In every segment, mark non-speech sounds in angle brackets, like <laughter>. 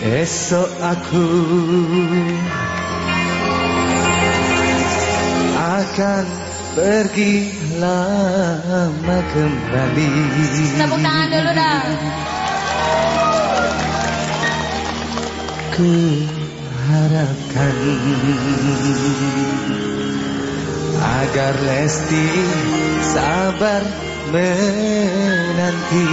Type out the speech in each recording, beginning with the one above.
Esok aku akan pergi lama kembali. Tepuk tangan dulu dah Ku harapkan agar Lesti sabar menanti.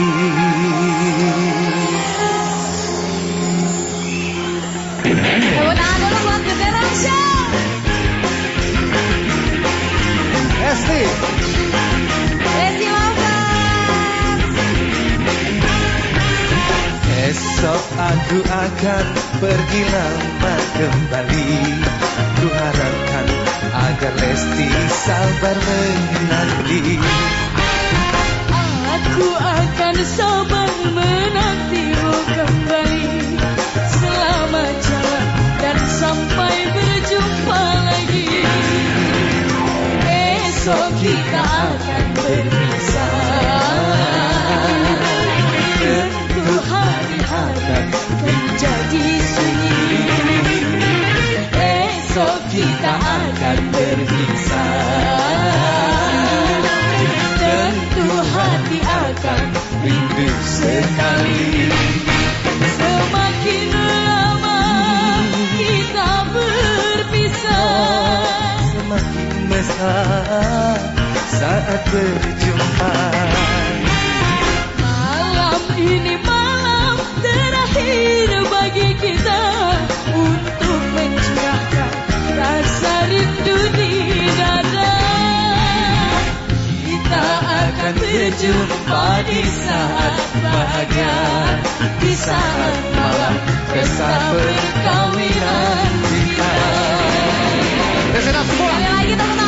Esok aku akan pergi lama kembali. Ku harapkan agar Lesti sabar menanti. Aku akan sabar Esok kita akan berpisah Tentu hari-hari menjadi sunyi Esok kita akan berpisah Tentu hati akan Rindu sekali Semakin lama kita berpisah Semakin mesra berjumpa Malam ini malam terakhir bagi kita Untuk mencurahkan rasa rindu di dada. Kita akan berjumpa di saat bahagia Di saat malam pesta perkawinan kita. Tersenap semua. Sekali lagi tepuk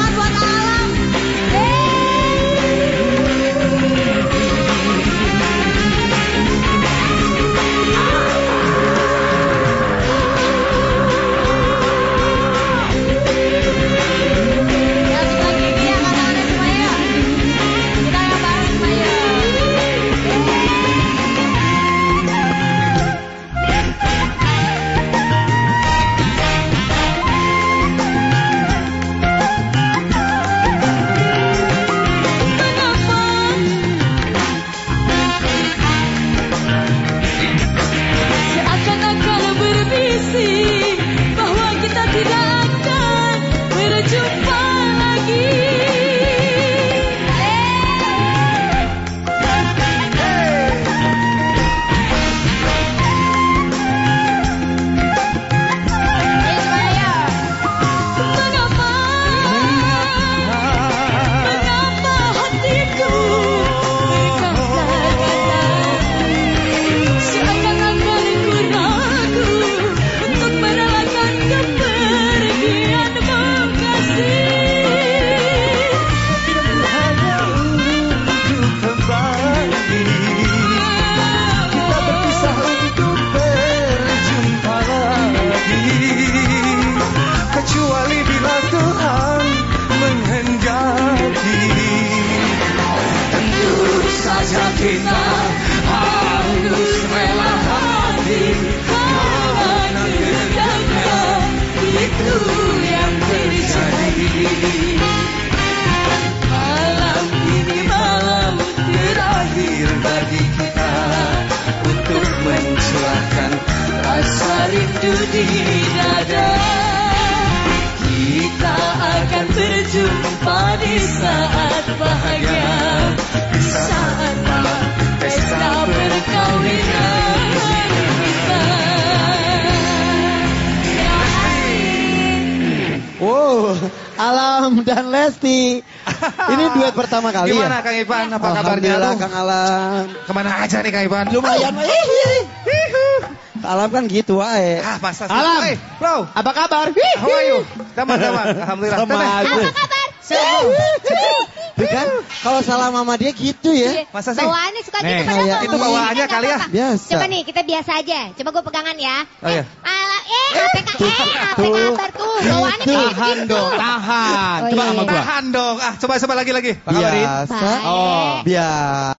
lagi Kecuali bila Alam dan Lesti. Ini <laughs> duet pertama kali Gimana ya? Kang Ivan? Apa kabarnya? Alhamdulillah Kang Alam. Ke mana aja nih Kang Ivan? Lumayan. Ih, Alam kan gitu wae. Ah, masa sih? Alam. Hey, bro. Apa kabar? How are you? Teman, teman. <laughs> Alhamdulillah. Sama. Apa kabar? Tuh kan kalau salam sama dia gitu ya. Masa sih? Bawaannya suka Nih, gitu padahal kalau itu bawaannya kali ya. Biasa. Coba nih kita biasa aja. Coba gue pegangan ya. Oh, iya. Tahan gitu. dong, tahan. Oh, Coba iya. sama gua. Tahan dong. Ah, coba coba lagi lagi. Biasa. Oh. Biasa.